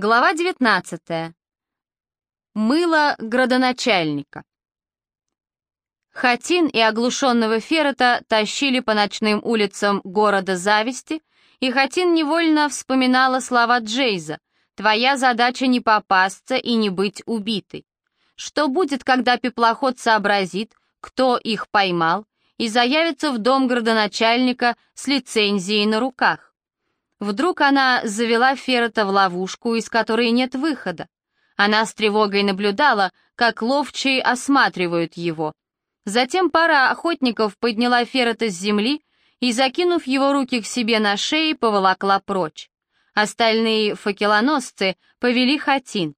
Глава 19. Мыло градоначальника. Хатин и оглушенного Феррета тащили по ночным улицам города зависти, и Хатин невольно вспоминала слова Джейза «Твоя задача не попасться и не быть убитой». Что будет, когда пеплоход сообразит, кто их поймал, и заявится в дом градоначальника с лицензией на руках? Вдруг она завела Феррета в ловушку, из которой нет выхода. Она с тревогой наблюдала, как ловчие осматривают его. Затем пара охотников подняла Феррета с земли и, закинув его руки к себе на шее, поволокла прочь. Остальные факелоносцы повели Хатин.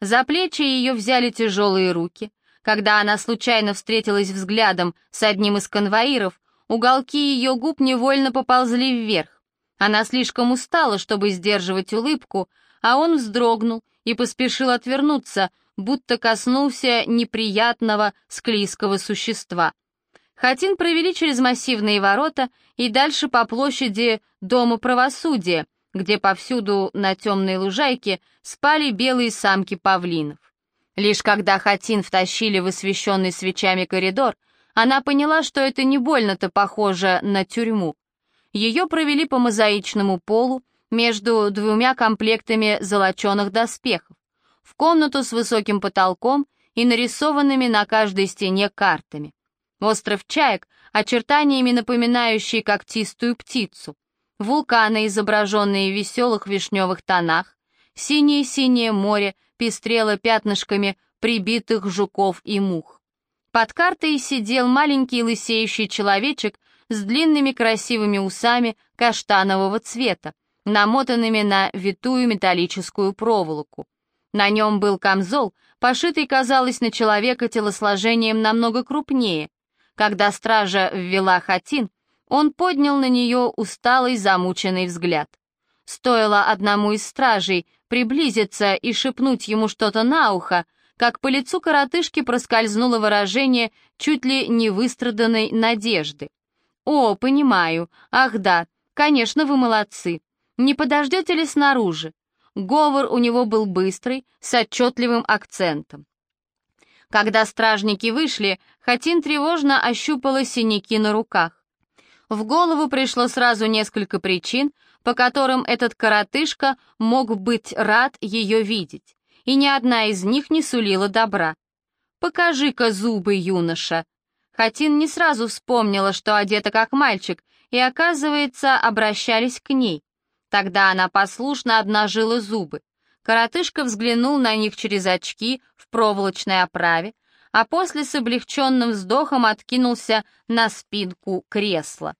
За плечи ее взяли тяжелые руки. Когда она случайно встретилась взглядом с одним из конвоиров, уголки ее губ невольно поползли вверх. Она слишком устала, чтобы сдерживать улыбку, а он вздрогнул и поспешил отвернуться, будто коснулся неприятного склизкого существа. Хатин провели через массивные ворота и дальше по площади Дома правосудия, где повсюду на темной лужайке спали белые самки павлинов. Лишь когда Хатин втащили в освещенный свечами коридор, она поняла, что это не больно-то похоже на тюрьму. Ее провели по мозаичному полу между двумя комплектами золоченых доспехов, в комнату с высоким потолком и нарисованными на каждой стене картами. Остров Чаек, очертаниями напоминающий когтистую птицу, вулканы, изображенные в веселых вишневых тонах, синее-синее море пестрело пятнышками прибитых жуков и мух. Под картой сидел маленький лысеющий человечек с длинными красивыми усами каштанового цвета, намотанными на витую металлическую проволоку. На нем был камзол, пошитый, казалось, на человека телосложением намного крупнее. Когда стража ввела хатин, он поднял на нее усталый, замученный взгляд. Стоило одному из стражей приблизиться и шепнуть ему что-то на ухо, как по лицу коротышки проскользнуло выражение чуть ли не выстраданной надежды. «О, понимаю. Ах да, конечно, вы молодцы. Не подождете ли снаружи?» Говор у него был быстрый, с отчетливым акцентом. Когда стражники вышли, Хатин тревожно ощупала синяки на руках. В голову пришло сразу несколько причин, по которым этот коротышка мог быть рад ее видеть, и ни одна из них не сулила добра. «Покажи-ка зубы, юноша», Хатин не сразу вспомнила, что одета как мальчик, и, оказывается, обращались к ней. Тогда она послушно обнажила зубы. Коротышка взглянул на них через очки в проволочной оправе, а после с облегченным вздохом откинулся на спинку кресла.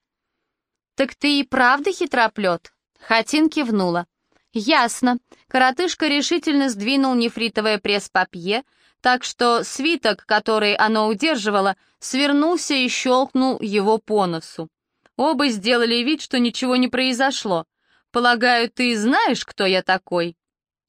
«Так ты и правда хитроплет?» Хатин кивнула. «Ясно». Коротышка решительно сдвинул нефритовое пресс-папье, так что свиток, который оно удерживало, свернулся и щелкнул его по носу. Оба сделали вид, что ничего не произошло. «Полагаю, ты знаешь, кто я такой?»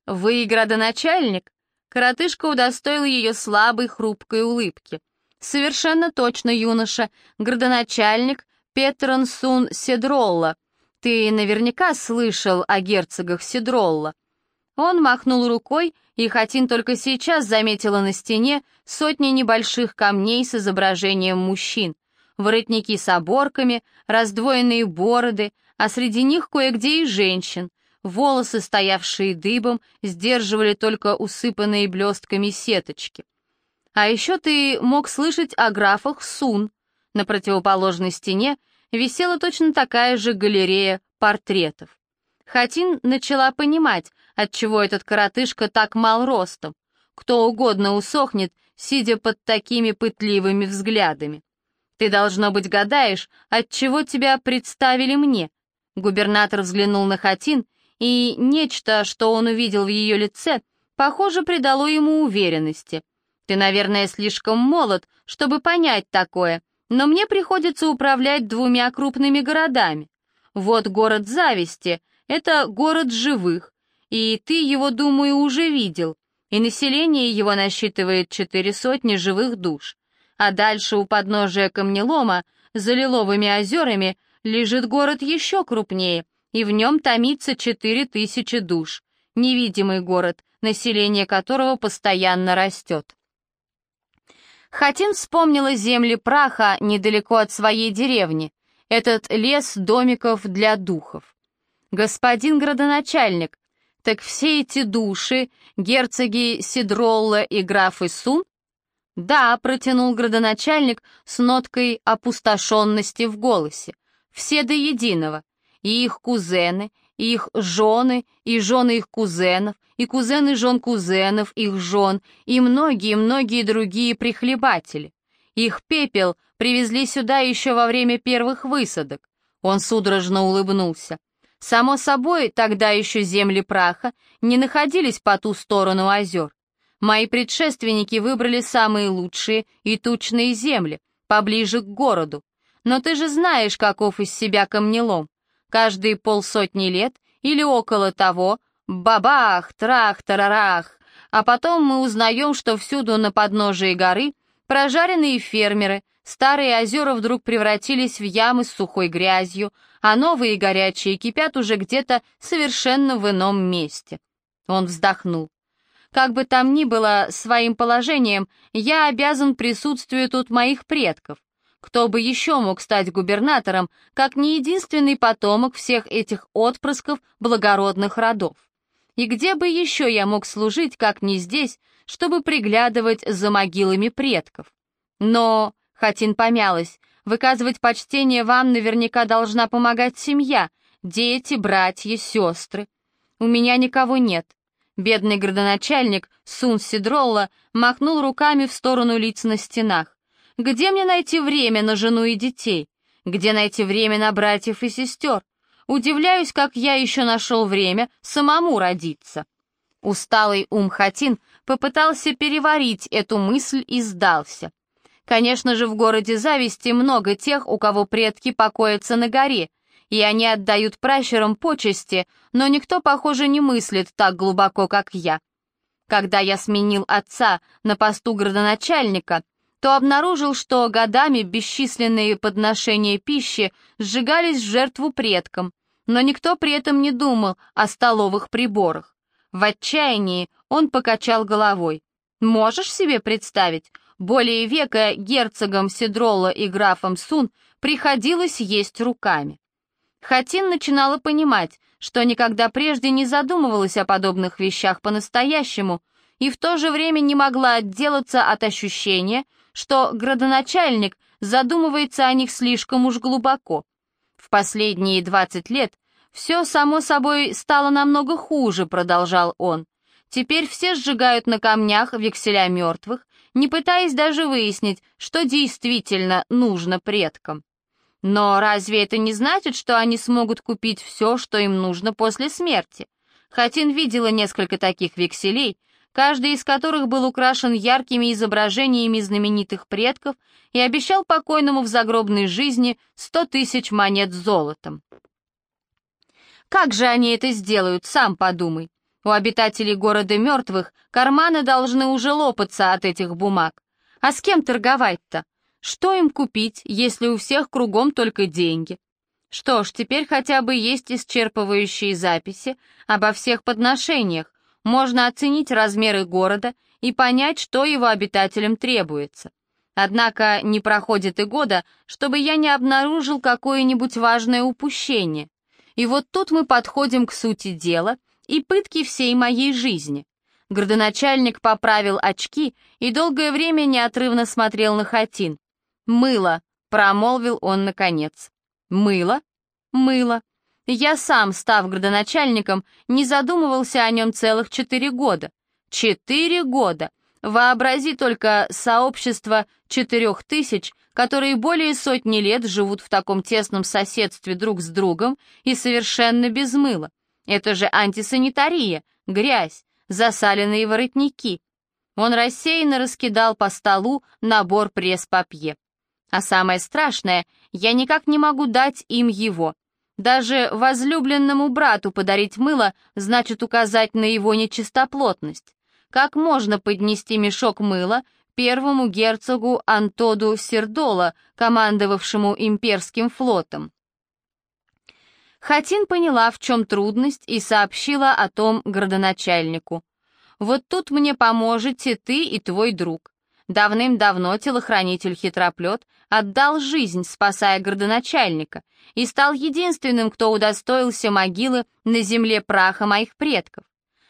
«Вы градоначальник?» Коротышка удостоил ее слабой, хрупкой улыбки. «Совершенно точно, юноша, градоначальник Петрон Сун Седролла. Ты наверняка слышал о герцогах Седролла». Он махнул рукой, и Хатин только сейчас заметила на стене сотни небольших камней с изображением мужчин, воротники с оборками, раздвоенные бороды, а среди них кое-где и женщин. Волосы, стоявшие дыбом, сдерживали только усыпанные блестками сеточки. А еще ты мог слышать о графах Сун. На противоположной стене висела точно такая же галерея портретов. Хатин начала понимать, отчего этот коротышка так мал ростом. Кто угодно усохнет, сидя под такими пытливыми взглядами. Ты, должно быть, гадаешь, отчего тебя представили мне. Губернатор взглянул на Хатин, и нечто, что он увидел в ее лице, похоже, придало ему уверенности. Ты, наверное, слишком молод, чтобы понять такое, но мне приходится управлять двумя крупными городами. Вот город зависти — это город живых, и ты его, думаю, уже видел, и население его насчитывает четыре сотни живых душ. А дальше у подножия камнелома, за лиловыми озерами, лежит город еще крупнее, и в нем томится четыре тысячи душ. невидимый город, население которого постоянно растет. Хатин вспомнила земли праха недалеко от своей деревни, этот лес домиков для духов. Господин градоначальник, так все эти души, герцоги Сидролла и графы Сун? Да, протянул градоначальник с ноткой опустошенности в голосе. Все до единого. И их кузены, их жены, и жены их кузенов, и кузены жен кузенов, их жен, и многие-многие другие прихлебатели. Их пепел привезли сюда еще во время первых высадок. Он судорожно улыбнулся. Само собой, тогда еще земли праха не находились по ту сторону озер. Мои предшественники выбрали самые лучшие и тучные земли, поближе к городу. Но ты же знаешь, каков из себя камнелом. Каждые полсотни лет или около того, бабах, трах, тарарах, а потом мы узнаем, что всюду на подножии горы Прожаренные фермеры, старые озера вдруг превратились в ямы с сухой грязью, а новые горячие кипят уже где-то совершенно в ином месте. Он вздохнул. Как бы там ни было, своим положением я обязан присутствию тут моих предков. Кто бы еще мог стать губернатором, как не единственный потомок всех этих отпрысков благородных родов? И где бы еще я мог служить, как не здесь, чтобы приглядывать за могилами предков. Но, Хатин помялась, выказывать почтение вам наверняка должна помогать семья, дети, братья, сестры. У меня никого нет. Бедный градоначальник Сун Сидролла махнул руками в сторону лиц на стенах. Где мне найти время на жену и детей? Где найти время на братьев и сестер? Удивляюсь, как я еще нашел время самому родиться. Усталый ум Хатин попытался переварить эту мысль и сдался. Конечно же, в городе зависти много тех, у кого предки покоятся на горе, и они отдают пращурам почести, но никто, похоже, не мыслит так глубоко, как я. Когда я сменил отца на посту градоначальника, то обнаружил, что годами бесчисленные подношения пищи сжигались в жертву предкам, но никто при этом не думал о столовых приборах. В отчаянии он покачал головой. «Можешь себе представить, более века герцогам Сидрола и графом Сун приходилось есть руками». Хатин начинала понимать, что никогда прежде не задумывалась о подобных вещах по-настоящему, и в то же время не могла отделаться от ощущения, что градоначальник задумывается о них слишком уж глубоко. В последние 20 лет «Все, само собой, стало намного хуже», — продолжал он. «Теперь все сжигают на камнях векселя мертвых, не пытаясь даже выяснить, что действительно нужно предкам. Но разве это не значит, что они смогут купить все, что им нужно после смерти? Хатин видела несколько таких векселей, каждый из которых был украшен яркими изображениями знаменитых предков и обещал покойному в загробной жизни сто тысяч монет золотом. Как же они это сделают, сам подумай. У обитателей города мертвых карманы должны уже лопаться от этих бумаг. А с кем торговать-то? Что им купить, если у всех кругом только деньги? Что ж, теперь хотя бы есть исчерпывающие записи обо всех подношениях, можно оценить размеры города и понять, что его обитателям требуется. Однако не проходит и года, чтобы я не обнаружил какое-нибудь важное упущение. И вот тут мы подходим к сути дела и пытки всей моей жизни. Городоначальник поправил очки и долгое время неотрывно смотрел на Хатин. «Мыло», — промолвил он наконец. «Мыло? Мыло. Я сам, став градоначальником, не задумывался о нем целых четыре года. Четыре года! Вообрази только сообщество четырех тысяч, которые более сотни лет живут в таком тесном соседстве друг с другом и совершенно без мыла. Это же антисанитария, грязь, засаленные воротники. Он рассеянно раскидал по столу набор пресс-папье. А самое страшное, я никак не могу дать им его. Даже возлюбленному брату подарить мыло значит указать на его нечистоплотность. Как можно поднести мешок мыла первому герцогу Антоду Сердола, командовавшему имперским флотом? Хатин поняла, в чем трудность, и сообщила о том градоначальнику. «Вот тут мне поможете ты и твой друг. Давным-давно телохранитель-хитроплет отдал жизнь, спасая городоначальника, и стал единственным, кто удостоился могилы на земле праха моих предков.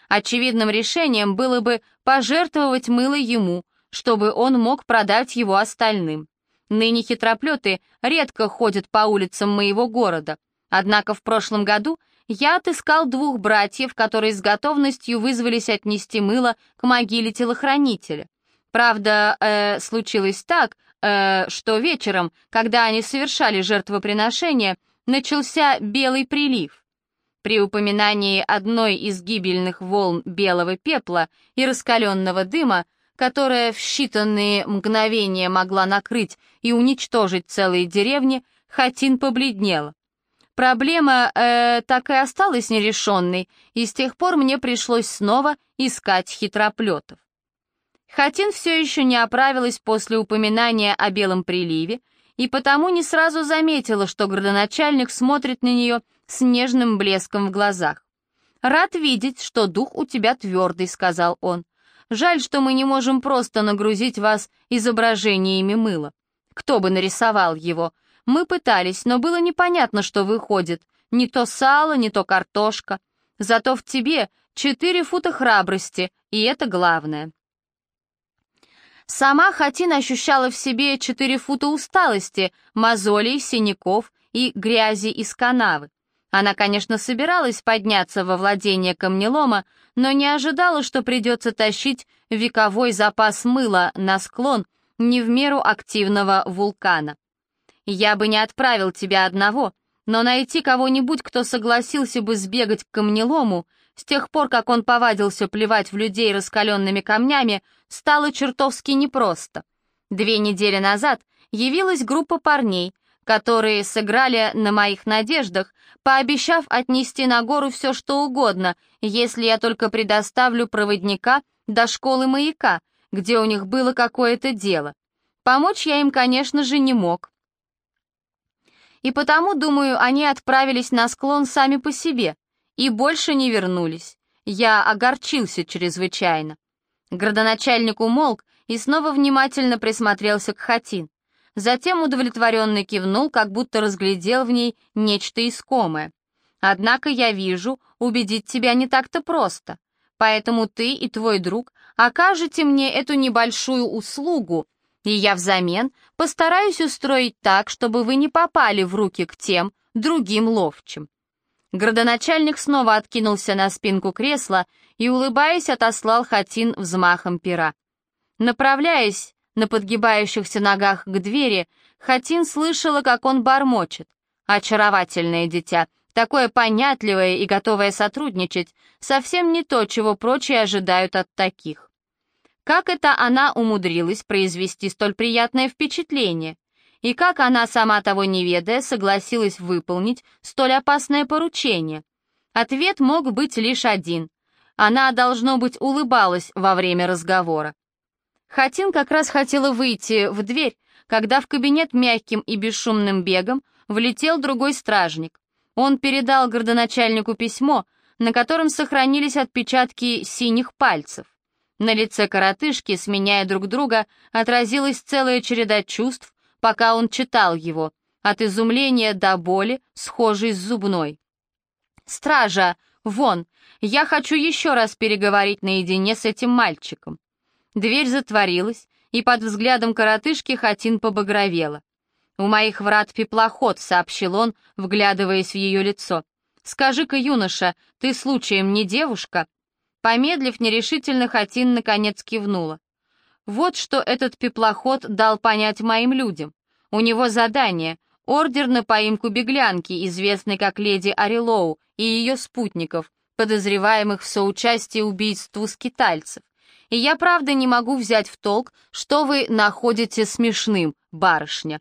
Очевидным решением было бы пожертвовать мыло ему, чтобы он мог продать его остальным. Ныне хитроплеты редко ходят по улицам моего города, однако в прошлом году я отыскал двух братьев, которые с готовностью вызвались отнести мыло к могиле телохранителя. Правда, э, случилось так, э, что вечером, когда они совершали жертвоприношение, начался белый прилив. При упоминании одной из гибельных волн белого пепла и раскаленного дыма, которая в считанные мгновения могла накрыть и уничтожить целые деревни, Хатин побледнела. Проблема э, так и осталась нерешенной, и с тех пор мне пришлось снова искать хитроплетов. Хатин все еще не оправилась после упоминания о белом приливе, и потому не сразу заметила, что градоначальник смотрит на нее с нежным блеском в глазах. «Рад видеть, что дух у тебя твердый», — сказал он. «Жаль, что мы не можем просто нагрузить вас изображениями мыла. Кто бы нарисовал его? Мы пытались, но было непонятно, что выходит. Не то сало, не то картошка. Зато в тебе четыре фута храбрости, и это главное». Сама Хатин ощущала в себе четыре фута усталости, мозолей, синяков и грязи из канавы. Она, конечно, собиралась подняться во владение камнелома, но не ожидала, что придется тащить вековой запас мыла на склон не в меру активного вулкана. «Я бы не отправил тебя одного, но найти кого-нибудь, кто согласился бы сбегать к камнелому, с тех пор, как он повадился плевать в людей раскаленными камнями, стало чертовски непросто. Две недели назад явилась группа парней, которые сыграли на моих надеждах, пообещав отнести на гору все что угодно, если я только предоставлю проводника до школы маяка, где у них было какое-то дело. Помочь я им, конечно же, не мог. И потому, думаю, они отправились на склон сами по себе и больше не вернулись. Я огорчился чрезвычайно. Градоначальник умолк и снова внимательно присмотрелся к Хатин. Затем удовлетворенно кивнул, как будто разглядел в ней нечто искомое. «Однако я вижу, убедить тебя не так-то просто. Поэтому ты и твой друг окажете мне эту небольшую услугу, и я взамен постараюсь устроить так, чтобы вы не попали в руки к тем другим ловчим. Градоначальник снова откинулся на спинку кресла и, улыбаясь, отослал Хатин взмахом пера. Направляясь на подгибающихся ногах к двери, Хатин слышала, как он бормочет. «Очаровательное дитя, такое понятливое и готовое сотрудничать, совсем не то, чего прочие ожидают от таких». Как это она умудрилась произвести столь приятное впечатление? И как она, сама того не ведая, согласилась выполнить столь опасное поручение. Ответ мог быть лишь один. Она, должно быть, улыбалась во время разговора. Хатин как раз хотела выйти в дверь, когда в кабинет мягким и бесшумным бегом влетел другой стражник. Он передал городоначальнику письмо, на котором сохранились отпечатки синих пальцев. На лице коротышки, сменяя друг друга, отразилась целая череда чувств, пока он читал его, от изумления до боли, схожей с зубной. «Стража, вон, я хочу еще раз переговорить наедине с этим мальчиком». Дверь затворилась, и под взглядом коротышки Хатин побагровела. «У моих врат пеплоход», — сообщил он, вглядываясь в ее лицо. «Скажи-ка, юноша, ты случаем не девушка?» Помедлив, нерешительно Хатин наконец кивнула. Вот что этот пеплоход дал понять моим людям. У него задание — ордер на поимку беглянки, известной как леди Арилоу, и ее спутников, подозреваемых в соучастии убийству скитальцев. И я правда не могу взять в толк, что вы находите смешным, барышня.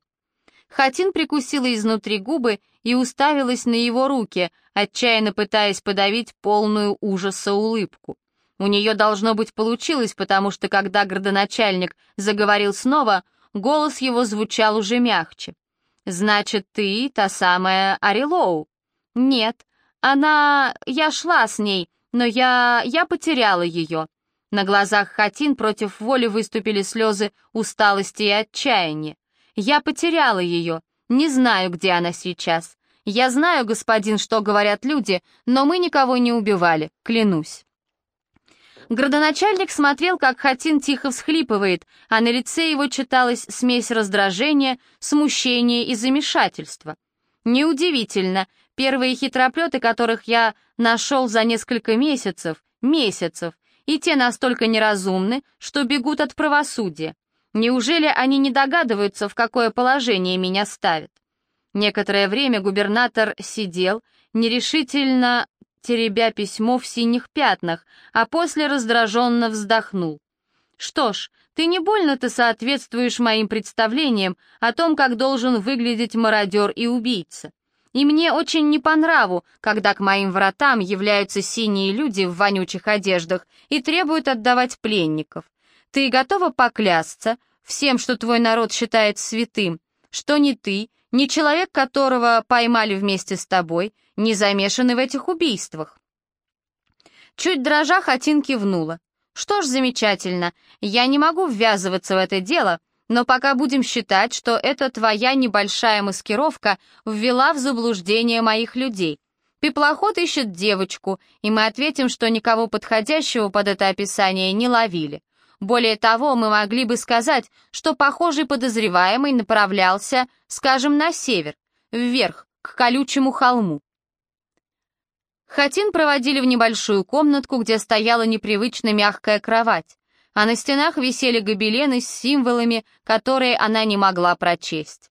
Хатин прикусила изнутри губы и уставилась на его руки, отчаянно пытаясь подавить полную ужаса улыбку. У нее должно быть получилось, потому что когда градоначальник заговорил снова, голос его звучал уже мягче. «Значит, ты та самая Арилоу?» «Нет, она... я шла с ней, но я... я потеряла ее». На глазах Хатин против воли выступили слезы усталости и отчаяния. «Я потеряла ее. Не знаю, где она сейчас. Я знаю, господин, что говорят люди, но мы никого не убивали, клянусь». Градоначальник смотрел, как Хатин тихо всхлипывает, а на лице его читалась смесь раздражения, смущения и замешательства. Неудивительно, первые хитроплеты, которых я нашел за несколько месяцев, месяцев, и те настолько неразумны, что бегут от правосудия. Неужели они не догадываются, в какое положение меня ставят? Некоторое время губернатор сидел, нерешительно теребя письмо в синих пятнах, а после раздраженно вздохнул. «Что ж, ты не больно-то соответствуешь моим представлениям о том, как должен выглядеть мародер и убийца. И мне очень не по нраву, когда к моим вратам являются синие люди в вонючих одеждах и требуют отдавать пленников. Ты готова поклясться всем, что твой народ считает святым, что ни ты, ни человек, которого поймали вместе с тобой, не замешаны в этих убийствах. Чуть дрожа, Хатин кивнула. Что ж, замечательно, я не могу ввязываться в это дело, но пока будем считать, что это твоя небольшая маскировка ввела в заблуждение моих людей. Пеплоход ищет девочку, и мы ответим, что никого подходящего под это описание не ловили. Более того, мы могли бы сказать, что похожий подозреваемый направлялся, скажем, на север, вверх, к колючему холму. Хатин проводили в небольшую комнатку, где стояла непривычно мягкая кровать, а на стенах висели гобелены с символами, которые она не могла прочесть.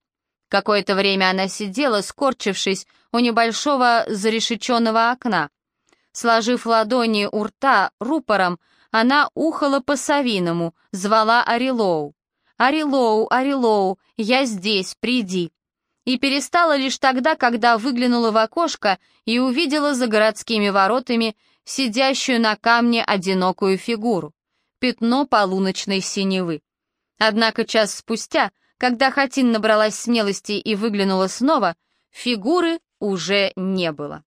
Какое-то время она сидела, скорчившись у небольшого зарешеченного окна. Сложив ладони у рта рупором, она ухала по-совиному, звала Арилоу. «Арилоу, Арилоу, я здесь, приди!» И перестала лишь тогда, когда выглянула в окошко и увидела за городскими воротами сидящую на камне одинокую фигуру, пятно полуночной синевы. Однако час спустя, когда Хатин набралась смелости и выглянула снова, фигуры уже не было.